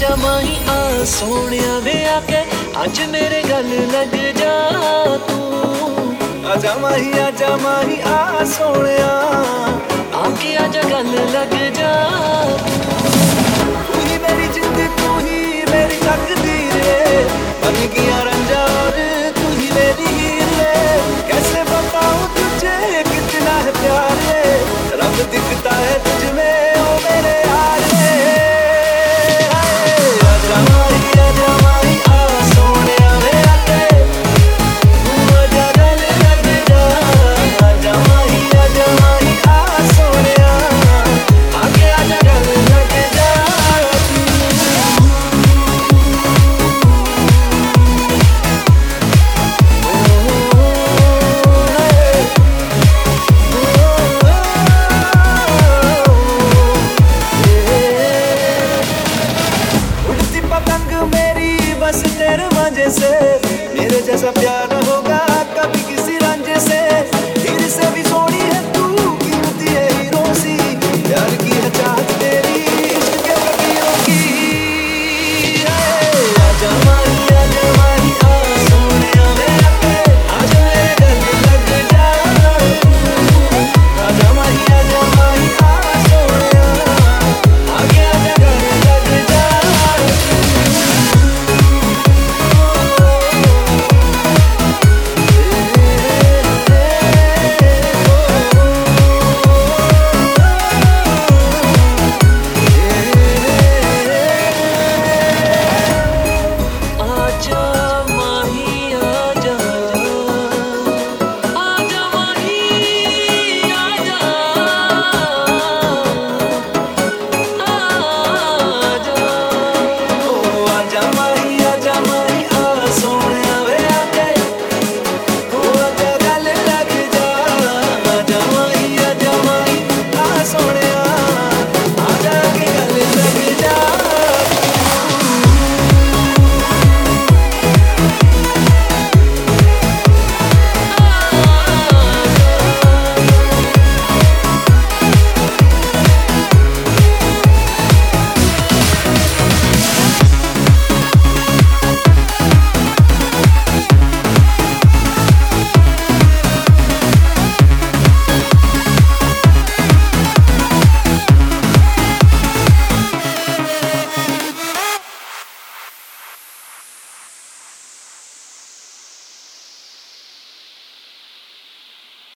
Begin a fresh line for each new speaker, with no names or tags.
आजा माही आ सोनिया वे आके, आज मेरे गल लग जा तू।
आजा माही आजा माही आ सोनिया,
आके अज गल लग जा
से मेरे जैसा प्यार होगा।